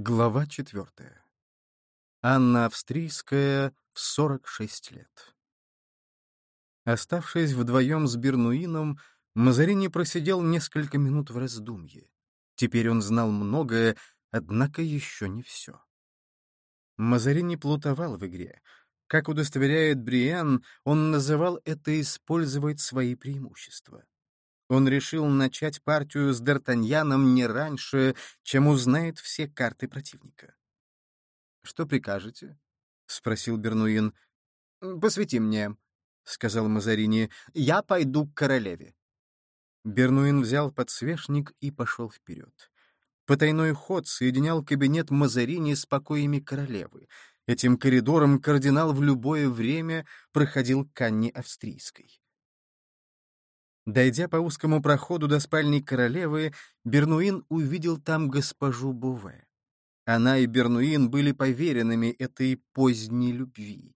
Глава четвертая. Анна Австрийская в 46 лет. Оставшись вдвоем с Бернуином, Мазарини просидел несколько минут в раздумье. Теперь он знал многое, однако еще не все. Мазарини плутовал в игре. Как удостоверяет Бриан, он называл это «использовать свои преимущества». Он решил начать партию с Д'Артаньяном не раньше, чем узнает все карты противника. «Что прикажете?» — спросил Бернуин. «Посвети мне», — сказал Мазарини. «Я пойду к королеве». Бернуин взял подсвечник и пошел вперед. Потайной ход соединял кабинет Мазарини с покоями королевы. Этим коридором кардинал в любое время проходил к Анне Австрийской. Дойдя по узкому проходу до спальни королевы, Бернуин увидел там госпожу Буве. Она и Бернуин были поверенными этой поздней любви.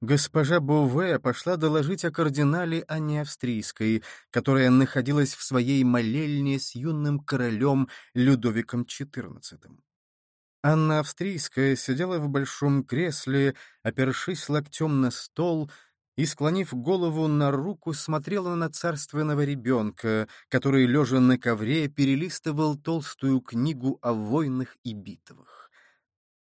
Госпожа Буве пошла доложить о кардинале Анне Австрийской, которая находилась в своей молельне с юным королем Людовиком XIV. Анна Австрийская сидела в большом кресле, опершись локтем на стол — и, склонив голову на руку, смотрела на царственного ребенка, который, лежа на ковре, перелистывал толстую книгу о войнах и битвах.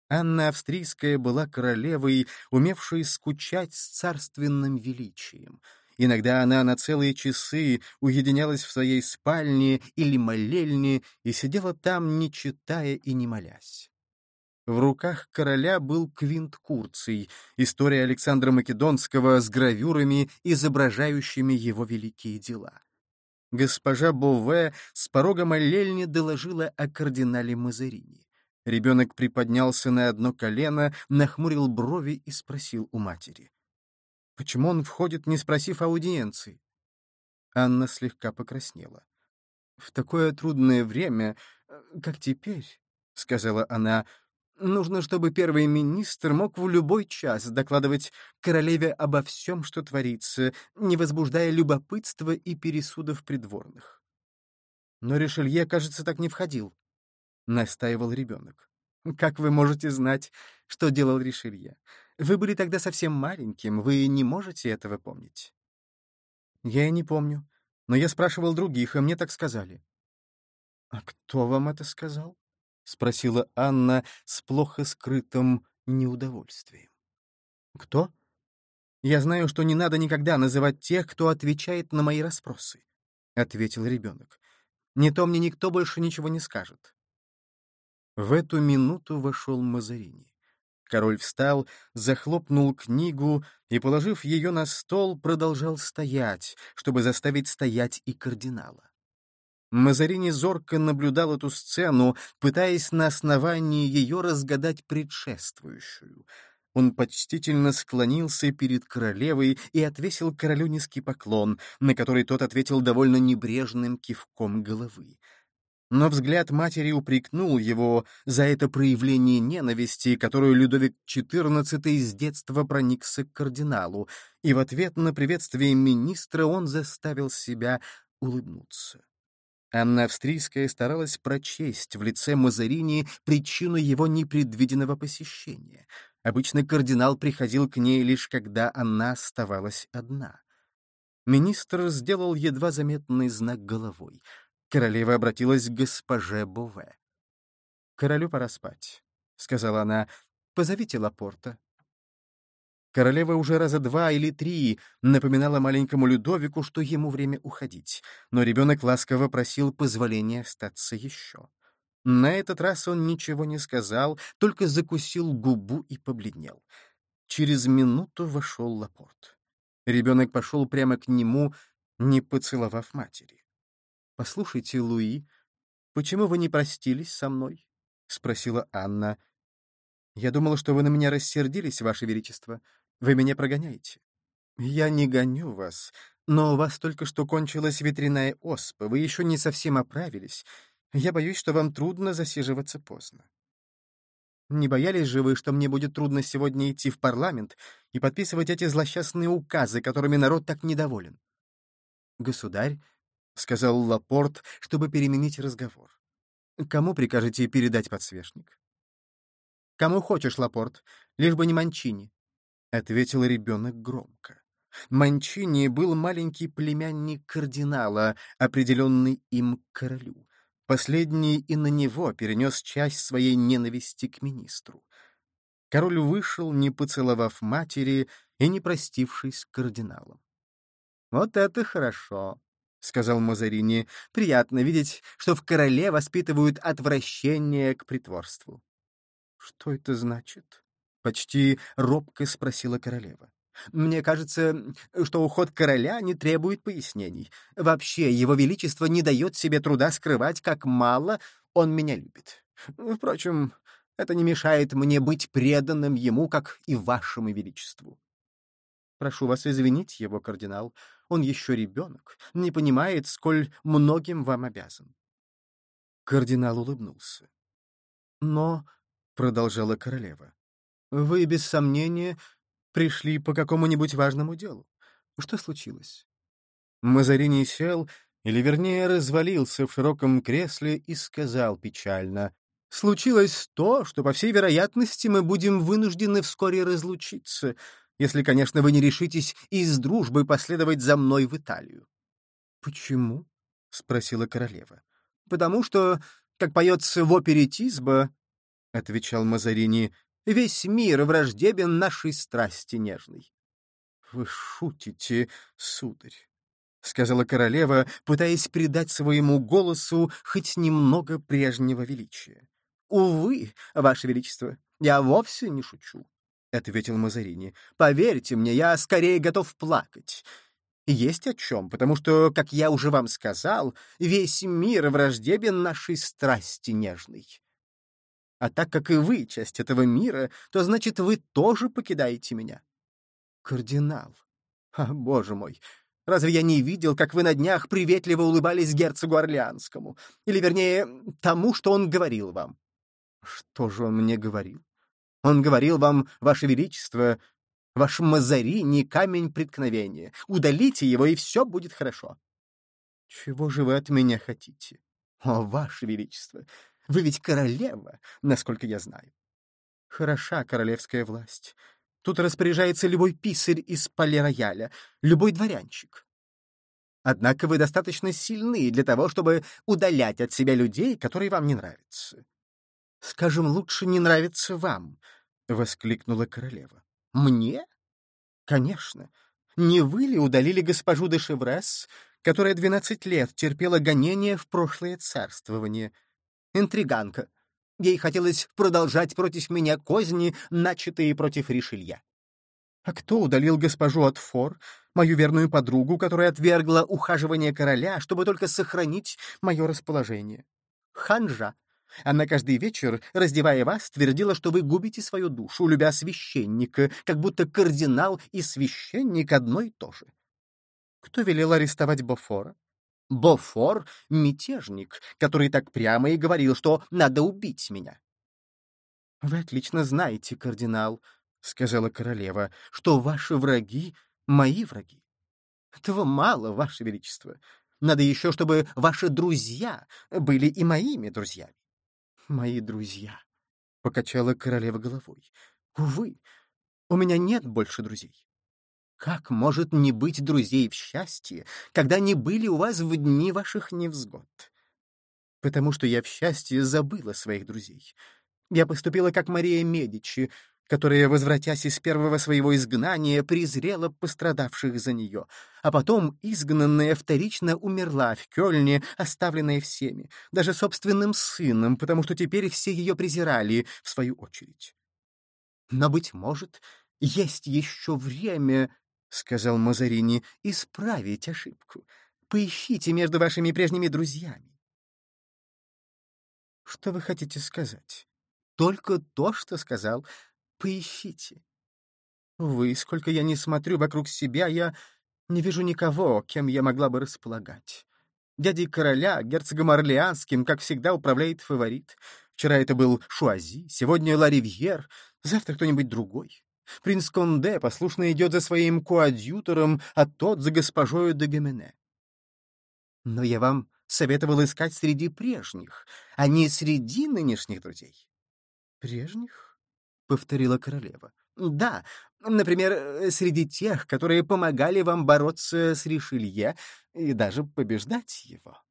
Анна Австрийская была королевой, умевшей скучать с царственным величием. Иногда она на целые часы уединялась в своей спальне или молельне и сидела там, не читая и не молясь. В руках короля был квинт Курций, история Александра Македонского с гравюрами, изображающими его великие дела. Госпожа Бове с порога молельни доложила о кардинале Мазарини. Ребенок приподнялся на одно колено, нахмурил брови и спросил у матери. «Почему он входит, не спросив аудиенции?» Анна слегка покраснела. «В такое трудное время, э, как теперь», — сказала она, — Нужно, чтобы первый министр мог в любой час докладывать королеве обо всем, что творится, не возбуждая любопытства и пересудов придворных. Но Ришелье, кажется, так не входил, — настаивал ребенок. Как вы можете знать, что делал Ришелье? Вы были тогда совсем маленьким, вы не можете этого помнить. Я и не помню, но я спрашивал других, и мне так сказали. А кто вам это сказал? — спросила Анна с плохо скрытым неудовольствием. «Кто?» «Я знаю, что не надо никогда называть тех, кто отвечает на мои расспросы», — ответил ребенок. «Не то мне никто больше ничего не скажет». В эту минуту вошел Мазарини. Король встал, захлопнул книгу и, положив ее на стол, продолжал стоять, чтобы заставить стоять и кардинала. Мазарини зорко наблюдал эту сцену, пытаясь на основании ее разгадать предшествующую. Он почтительно склонился перед королевой и отвесил королю низкий поклон, на который тот ответил довольно небрежным кивком головы. Но взгляд матери упрекнул его за это проявление ненависти, которую Людовик XIV с детства проникся к кардиналу, и в ответ на приветствие министра он заставил себя улыбнуться. Анна Австрийская старалась прочесть в лице Мазарини причину его непредвиденного посещения. Обычно кардинал приходил к ней лишь когда она оставалась одна. Министр сделал едва заметный знак головой. Королева обратилась к госпоже Бове. «Королю пора спать», — сказала она. «Позовите Лапорта». Королева уже раза два или три напоминала маленькому Людовику, что ему время уходить, но ребенок ласково просил позволения остаться еще. На этот раз он ничего не сказал, только закусил губу и побледнел. Через минуту вошел Лапорт. Ребенок пошел прямо к нему, не поцеловав матери. — Послушайте, Луи, почему вы не простились со мной? — спросила Анна. — Я думала, что вы на меня рассердились, Ваше Величество. Вы меня прогоняете. Я не гоню вас, но у вас только что кончилась ветряная оспа, вы еще не совсем оправились. Я боюсь, что вам трудно засиживаться поздно. Не боялись же вы, что мне будет трудно сегодня идти в парламент и подписывать эти злосчастные указы, которыми народ так недоволен? Государь, — сказал Лапорт, чтобы переменить разговор. Кому прикажете передать подсвечник? Кому хочешь, Лапорт, лишь бы не Манчини, — ответил ребенок громко. Манчини был маленький племянник кардинала, определенный им королю. Последний и на него перенес часть своей ненависти к министру. Король вышел, не поцеловав матери и не простившись с кардиналом. «Вот это хорошо», — сказал Мазарини. «Приятно видеть, что в короле воспитывают отвращение к притворству». «Что это значит?» — почти робко спросила королева. «Мне кажется, что уход короля не требует пояснений. Вообще, его величество не дает себе труда скрывать, как мало он меня любит. Впрочем, это не мешает мне быть преданным ему, как и вашему величеству. Прошу вас извинить его, кардинал. Он еще ребенок, не понимает, сколь многим вам обязан. Кардинал улыбнулся. Но, — продолжала королева, — вы, без сомнения, пришли по какому-нибудь важному делу. Что случилось? Мазарини сел, или, вернее, развалился в широком кресле и сказал печально, Случилось то, что, по всей вероятности, мы будем вынуждены вскоре разлучиться, если, конечно, вы не решитесь из дружбы последовать за мной в Италию. — Почему? — спросила королева. — Потому что, как поется в опере Тизба, — отвечал Мазарини, — весь мир враждебен нашей страсти нежной. — Вы шутите, сударь. — сказала королева, пытаясь придать своему голосу хоть немного прежнего величия. «Увы, Ваше Величество, я вовсе не шучу», — ответил Мазарини. «Поверьте мне, я скорее готов плакать. Есть о чем, потому что, как я уже вам сказал, весь мир враждебен нашей страсти нежной. А так как и вы часть этого мира, то значит, вы тоже покидаете меня. Кардинал. А, боже мой, разве я не видел, как вы на днях приветливо улыбались герцогу Орлеанскому? Или, вернее, тому, что он говорил вам? Что же он мне говорил? Он говорил вам, Ваше Величество, ваш Мазарини — камень преткновения. Удалите его, и все будет хорошо. Чего же вы от меня хотите? О, Ваше Величество, вы ведь королева, насколько я знаю. Хороша королевская власть. Тут распоряжается любой писарь из полирояля, любой дворянчик. Однако вы достаточно сильны для того, чтобы удалять от себя людей, которые вам не нравятся скажем, лучше не нравится вам, — воскликнула королева. — Мне? Конечно. Не вы ли удалили госпожу де Шеврес, которая двенадцать лет терпела гонения в прошлое царствование? Интриганка. Ей хотелось продолжать против меня козни, начатые против Ришелья. А кто удалил госпожу Отфор, мою верную подругу, которая отвергла ухаживание короля, чтобы только сохранить мое расположение? Ханжа. Она каждый вечер, раздевая вас, твердила, что вы губите свою душу, любя священника, как будто кардинал и священник одно и то же. Кто велел арестовать Бофора? Бофор — мятежник, который так прямо и говорил, что надо убить меня. — Вы отлично знаете, кардинал, — сказала королева, — что ваши враги — мои враги. Этого мало, ваше величество. Надо еще, чтобы ваши друзья были и моими друзьями мои друзья», — покачала королева головой. «Увы, у меня нет больше друзей. Как может не быть друзей в счастье, когда они были у вас в дни ваших невзгод? Потому что я в счастье забыла своих друзей. Я поступила как Мария Медичи, которая, возвратясь из первого своего изгнания, презрела пострадавших за нее, а потом, изгнанная, вторично умерла в Кёльне, оставленная всеми, даже собственным сыном, потому что теперь все ее презирали, в свою очередь. «Но, быть может, есть еще время, — сказал Мазарини, — исправить ошибку. Поищите между вашими прежними друзьями. Что вы хотите сказать? Только то, что сказал. Поищите. Вы, сколько я не смотрю вокруг себя, я не вижу никого, кем я могла бы располагать. Дядей короля, герцогом Орлеанским, как всегда, управляет фаворит. Вчера это был Шуази, сегодня Ларивьер, завтра кто-нибудь другой. Принц Конде послушно идет за своим коадьютором, а тот за госпожою де Гемене. Но я вам советовал искать среди прежних, а не среди нынешних друзей. Прежних? — повторила королева. «Да, например, э, среди тех, которые помогали вам бороться с Ришелье и даже побеждать его».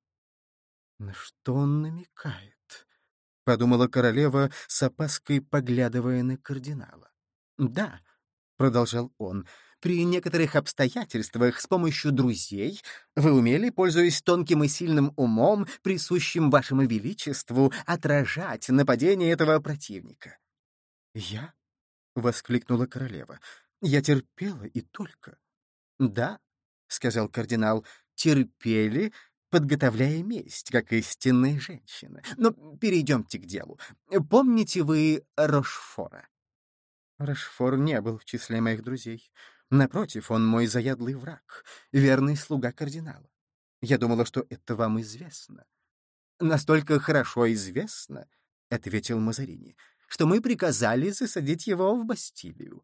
«На что он намекает?» — подумала королева с опаской, поглядывая на кардинала. «Да», — продолжал он, — «при некоторых обстоятельствах с помощью друзей вы умели, пользуясь тонким и сильным умом, присущим вашему величеству, отражать нападение этого противника». «Я?» — воскликнула королева. «Я терпела и только». «Да», — сказал кардинал, — «терпели, подготовляя месть, как истинная женщина. Но перейдемте к делу. Помните вы Рошфора?» Рошфор не был в числе моих друзей. Напротив, он мой заядлый враг, верный слуга кардинала. Я думала, что это вам известно. Настолько хорошо известно, — ответил Мазарини, — что мы приказали засадить его в Бастилию.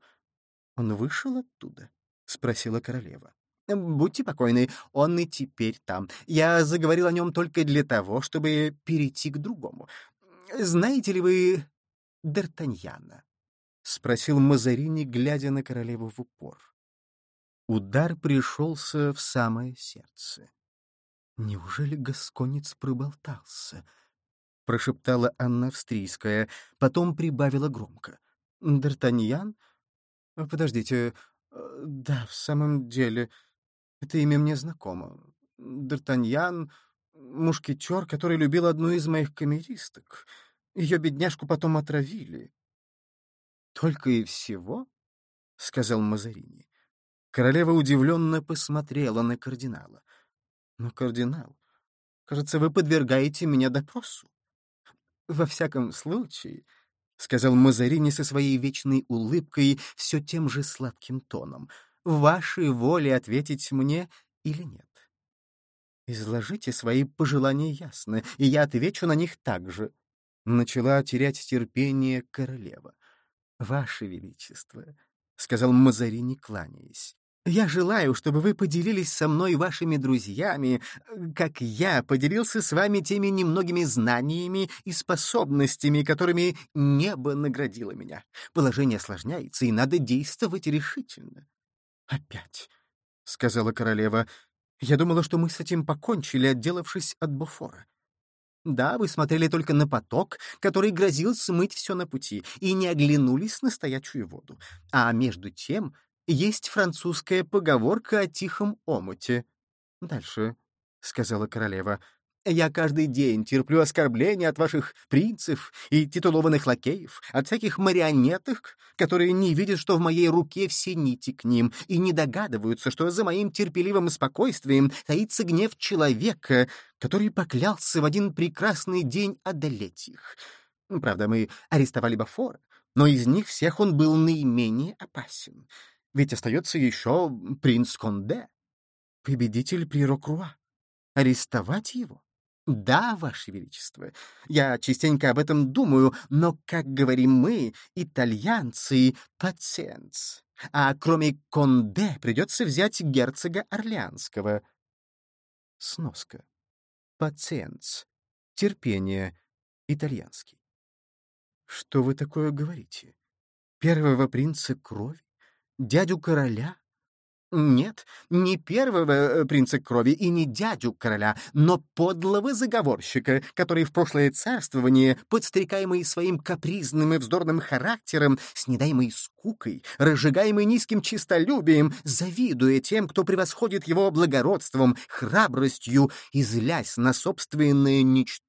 Он вышел оттуда? — спросила королева. Будьте покойны, он и теперь там. Я заговорил о нем только для того, чтобы перейти к другому. Знаете ли вы Д'Артаньяна? — спросил Мазарини, глядя на королеву в упор. Удар пришелся в самое сердце. «Неужели гасконец проболтался?» — прошептала Анна Австрийская, потом прибавила громко. «Д'Артаньян? Подождите. Э, да, в самом деле, это имя мне знакомо. Д'Артаньян — мушкетер, который любил одну из моих камеристок. Ее бедняжку потом отравили». «Только и всего?» — сказал Мазарини. Королева удивленно посмотрела на кардинала. «Но, кардинал, кажется, вы подвергаете меня допросу». «Во всяком случае», — сказал Мазарини со своей вечной улыбкой, все тем же сладким тоном, — «вашей воле ответить мне или нет?» «Изложите свои пожелания ясно, и я отвечу на них также», — начала терять терпение королева. «Ваше Величество», — сказал Мазарини, кланяясь, я желаю, чтобы вы поделились со мной вашими друзьями, как я поделился с вами теми немногими знаниями и способностями, которыми небо наградило меня. Положение осложняется, и надо действовать решительно. «Опять», — сказала королева, — «я думала, что мы с этим покончили, отделавшись от Буфора. Да, вы смотрели только на поток, который грозил смыть все на пути, и не оглянулись на стоячую воду. А между тем есть французская поговорка о тихом омуте. Дальше, — сказала королева, — я каждый день терплю оскорбления от ваших принцев и титулованных лакеев, от всяких марионеток, которые не видят, что в моей руке все нити к ним, и не догадываются, что за моим терпеливым спокойствием таится гнев человека, который поклялся в один прекрасный день одолеть их. Правда, мы арестовали Бафора, но из них всех он был наименее опасен. Ведь остается еще принц Конде, победитель при Рокруа. Арестовать его? Да, Ваше Величество, я частенько об этом думаю, но, как говорим мы, итальянцы, пациенц. А кроме Конде придется взять герцога Орлеанского. Сноска. Пациенц. Терпение. Итальянский. Что вы такое говорите? Первого принца крови? Дядю короля? Нет, не первого э, принца крови и не дядю короля, но подлого заговорщика, который в прошлое царствование, подстрекаемый своим капризным и вздорным характером, с недаемой скукой, разжигаемый низким чистолюбием, завидуя тем, кто превосходит его благородством, храбростью и злясь на собственное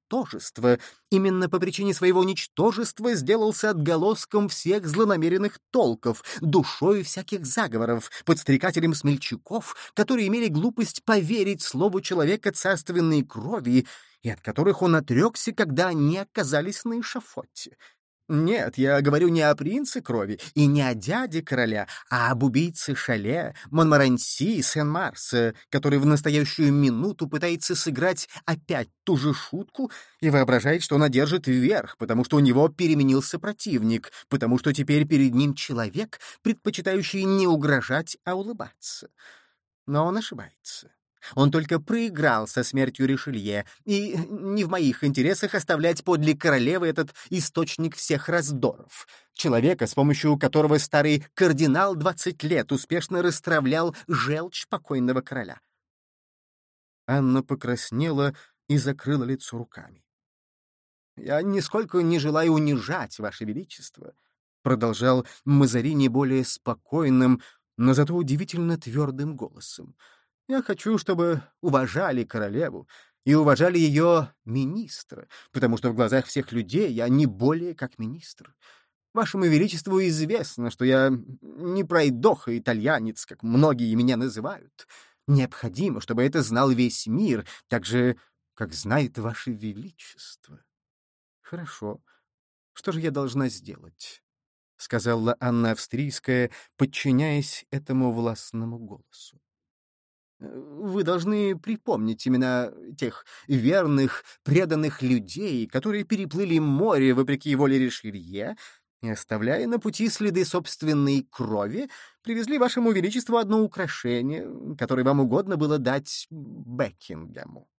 ничтожество, именно по причине своего ничтожества сделался отголоском всех злонамеренных толков, душой всяких заговоров, подстрекателем смельчаков, которые имели глупость поверить слову человека царственной крови и от которых он отрекся, когда они оказались на эшафоте. Нет, я говорю не о принце крови и не о дяде короля, а об убийце Шале, Монмаранси и Сен-Марсе, который в настоящую минуту пытается сыграть опять ту же шутку и воображает, что он одержит верх, потому что у него переменился противник, потому что теперь перед ним человек, предпочитающий не угрожать, а улыбаться. Но он ошибается. Он только проиграл со смертью Ришелье, и не в моих интересах оставлять подле королевы этот источник всех раздоров. Человека, с помощью которого старый кардинал двадцать лет успешно расстравлял желчь покойного короля. Анна покраснела и закрыла лицо руками. «Я нисколько не желаю унижать, Ваше Величество», — продолжал Мазарини более спокойным, но зато удивительно твердым голосом. Я хочу, чтобы уважали королеву и уважали ее министра, потому что в глазах всех людей я не более как министр. Вашему Величеству известно, что я не пройдоха итальянец, как многие меня называют. Необходимо, чтобы это знал весь мир, так же, как знает Ваше Величество. Хорошо. Что же я должна сделать? — сказала Анна Австрийская, подчиняясь этому властному голосу. Вы должны припомнить имена тех верных, преданных людей, которые переплыли море вопреки воле Ришелье и, оставляя на пути следы собственной крови, привезли вашему величеству одно украшение, которое вам угодно было дать Бекингему.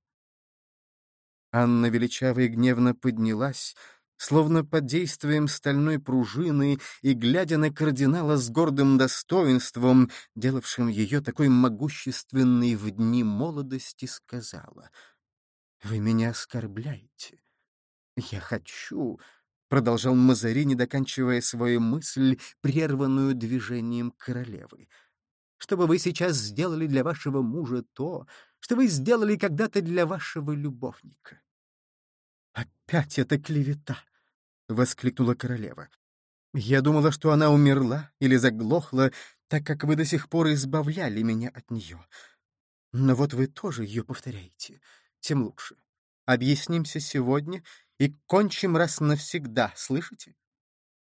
Анна величаво и гневно поднялась, словно под действием стальной пружины и, глядя на кардинала с гордым достоинством, делавшим ее такой могущественной в дни молодости, сказала, «Вы меня оскорбляете. Я хочу...» — продолжал Мазарини, доканчивая свою мысль, прерванную движением королевы. «Чтобы вы сейчас сделали для вашего мужа то, что вы сделали когда-то для вашего любовника. «Опять эта клевета!» — воскликнула королева. «Я думала, что она умерла или заглохла, так как вы до сих пор избавляли меня от нее. Но вот вы тоже ее повторяете. Тем лучше. Объяснимся сегодня и кончим раз навсегда, слышите?»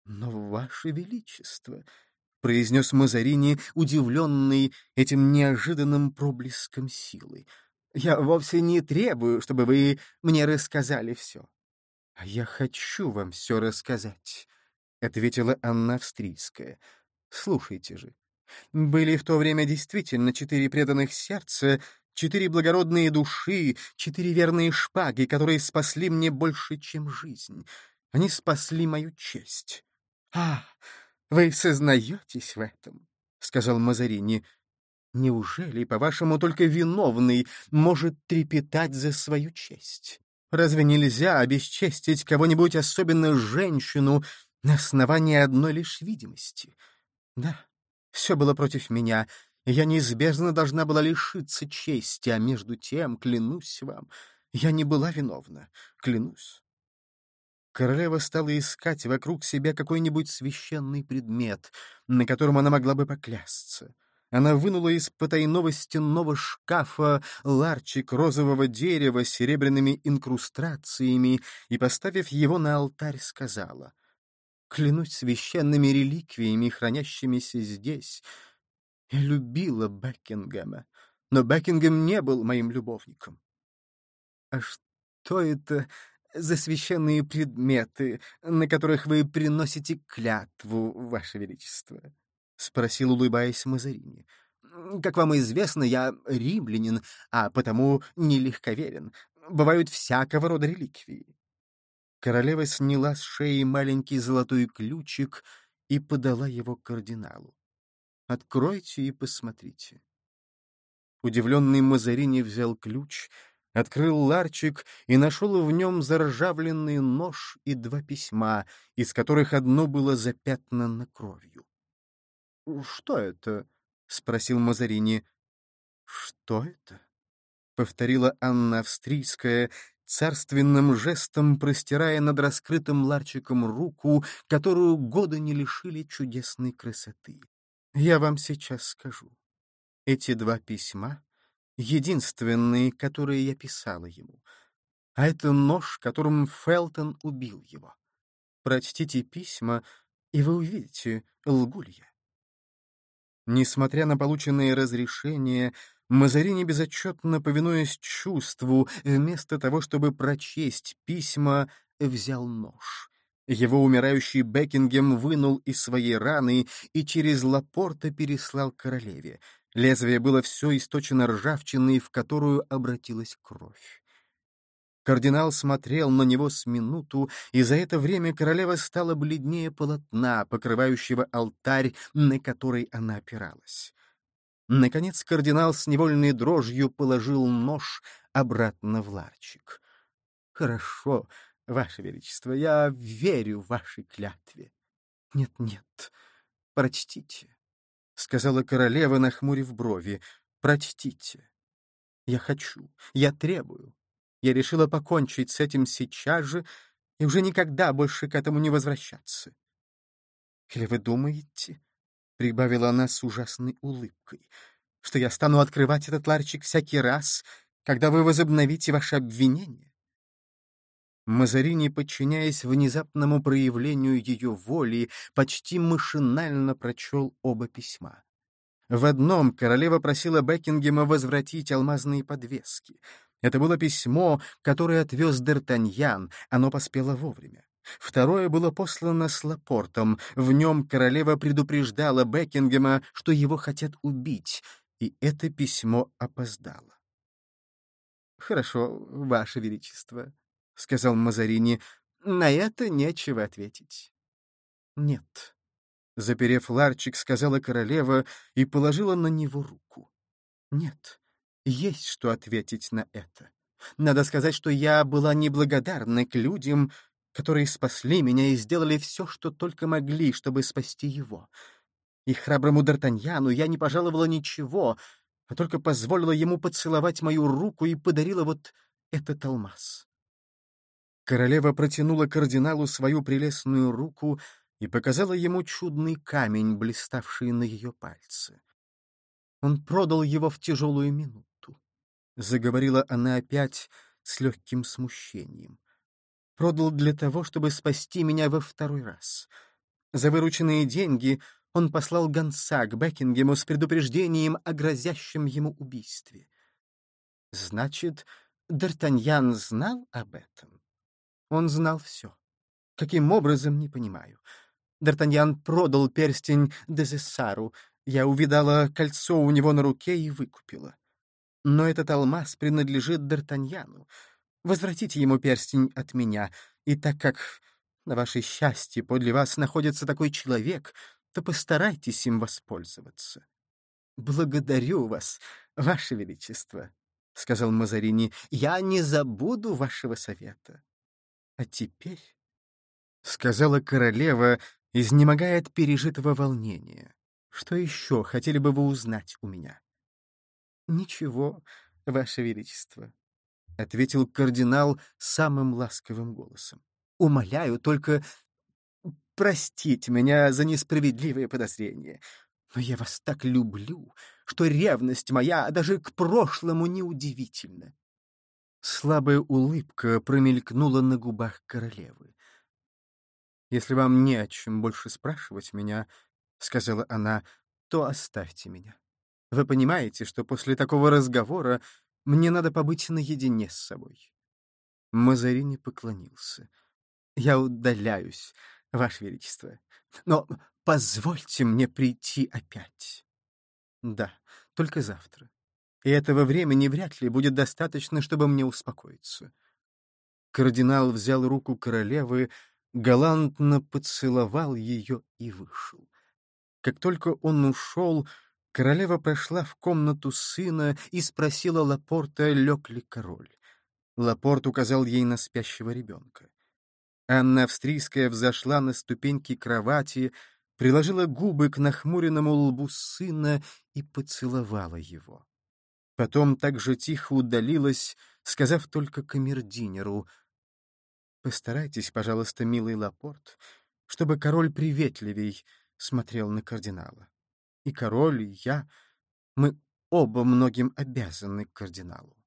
«Но, Ваше Величество!» — произнес Мазарини, удивленный этим неожиданным проблеском силы — я вовсе не требую, чтобы вы мне рассказали все. — А я хочу вам все рассказать, — ответила Анна Австрийская. — Слушайте же. Были в то время действительно четыре преданных сердца, четыре благородные души, четыре верные шпаги, которые спасли мне больше, чем жизнь. Они спасли мою честь. — А, вы сознаетесь в этом? — сказал Мазарини. Неужели, по-вашему, только виновный может трепетать за свою честь? Разве нельзя обесчестить кого-нибудь, особенно женщину, на основании одной лишь видимости? Да, все было против меня, я неизбежно должна была лишиться чести, а между тем, клянусь вам, я не была виновна, клянусь. Королева стала искать вокруг себя какой-нибудь священный предмет, на котором она могла бы поклясться. Она вынула из потайного стенного шкафа ларчик розового дерева с серебряными инкрустрациями и, поставив его на алтарь, сказала, «Клянусь священными реликвиями, хранящимися здесь. Я любила Бекингема, но Бекингем не был моим любовником». «А что это за священные предметы, на которых вы приносите клятву, Ваше Величество?» — спросил, улыбаясь Мазарини. «Как вам известно, я римлянин, а потому нелегковерен. Бывают всякого рода реликвии». Королева сняла с шеи маленький золотой ключик и подала его кардиналу. «Откройте и посмотрите». Удивленный Мазарини взял ключ, открыл ларчик и нашел в нем заржавленный нож и два письма, из которых одно было запятнано кровью. «Что это?» — спросил Мазарини. «Что это?» — повторила Анна Австрийская, царственным жестом простирая над раскрытым ларчиком руку, которую годы не лишили чудесной красоты. «Я вам сейчас скажу. Эти два письма — единственные, которые я писала ему. А это нож, которым Фелтон убил его. Прочтите письма, и вы увидите, лгу ли я. Несмотря на полученные разрешения, Мазарини безотчетно, повинуясь чувству, вместо того, чтобы прочесть письма, взял нож. Его умирающий Бекингем вынул из своей раны и через Лапорта переслал королеве. Лезвие было все источено ржавчиной, в которую обратилась кровь. Кардинал смотрел на него с минуту, и за это время королева стала бледнее полотна, покрывающего алтарь, на который она опиралась. Наконец кардинал с невольной дрожью положил нож обратно в ларчик. — Хорошо, Ваше Величество, я верю вашей клятве. Нет, — Нет-нет, прочтите, — сказала королева, нахмурив брови. — Прочтите. Я хочу, я требую. Я решила покончить с этим сейчас же и уже никогда больше к этому не возвращаться. Или вы думаете, — прибавила она с ужасной улыбкой, — что я стану открывать этот ларчик всякий раз, когда вы возобновите ваше обвинение? Мазарини, подчиняясь внезапному проявлению ее воли, почти машинально прочел оба письма. В одном королева просила Бекингема возвратить алмазные подвески. Это было письмо, которое отвез Д'Артаньян, оно поспело вовремя. Второе было послано с Лапортом. В нем королева предупреждала Бекингема, что его хотят убить, и это письмо опоздало. «Хорошо, Ваше Величество», — сказал Мазарини, — на это нечего ответить. «Нет», — заперев ларчик, сказала королева и положила на него руку. «Нет, есть что ответить на это. Надо сказать, что я была неблагодарна к людям, которые спасли меня и сделали все, что только могли, чтобы спасти его. И храброму Д'Артаньяну я не пожаловала ничего, а только позволила ему поцеловать мою руку и подарила вот этот алмаз. Королева протянула кардиналу свою прелестную руку и показала ему чудный камень, блиставший на ее пальце. Он продал его в тяжелую минуту. Заговорила она опять с легким смущением. Продал для того, чтобы спасти меня во второй раз. За вырученные деньги он послал гонца к Бекингему с предупреждением о грозящем ему убийстве. Значит, Д'Артаньян знал об этом? Он знал все. Каким образом, не понимаю. Д'Артаньян продал перстень Дезессару. Я увидала кольцо у него на руке и выкупила. Но этот алмаз принадлежит Д'Артаньяну. Возвратите ему перстень от меня, и так как на ваше счастье подле вас находится такой человек, то постарайтесь им воспользоваться. Благодарю вас, ваше величество, — сказал Мазарини, — я не забуду вашего совета. А теперь, — сказала королева, изнемогая от пережитого волнения, — что еще хотели бы вы узнать у меня? — Ничего, ваше величество, — ответил кардинал самым ласковым голосом. — Умоляю, только простить меня за несправедливые подозрения. Но я вас так люблю, что ревность моя даже к прошлому неудивительна. Слабая улыбка промелькнула на губах королевы. «Если вам не о чем больше спрашивать меня, — сказала она, — то оставьте меня. Вы понимаете, что после такого разговора мне надо побыть наедине с собой». Мазарини поклонился. «Я удаляюсь, Ваше Величество, но позвольте мне прийти опять». «Да, только завтра и этого времени вряд ли будет достаточно, чтобы мне успокоиться. Кардинал взял руку королевы, галантно поцеловал ее и вышел. Как только он ушел, королева прошла в комнату сына и спросила Лапорта, лег ли король. Лапорт указал ей на спящего ребенка. Анна Австрийская взошла на ступеньки кровати, приложила губы к нахмуренному лбу сына и поцеловала его. Потом так же тихо удалилась, сказав только камердинеру, «Постарайтесь, пожалуйста, милый Лапорт, чтобы король приветливей смотрел на кардинала. И король, и я, мы оба многим обязаны кардиналу».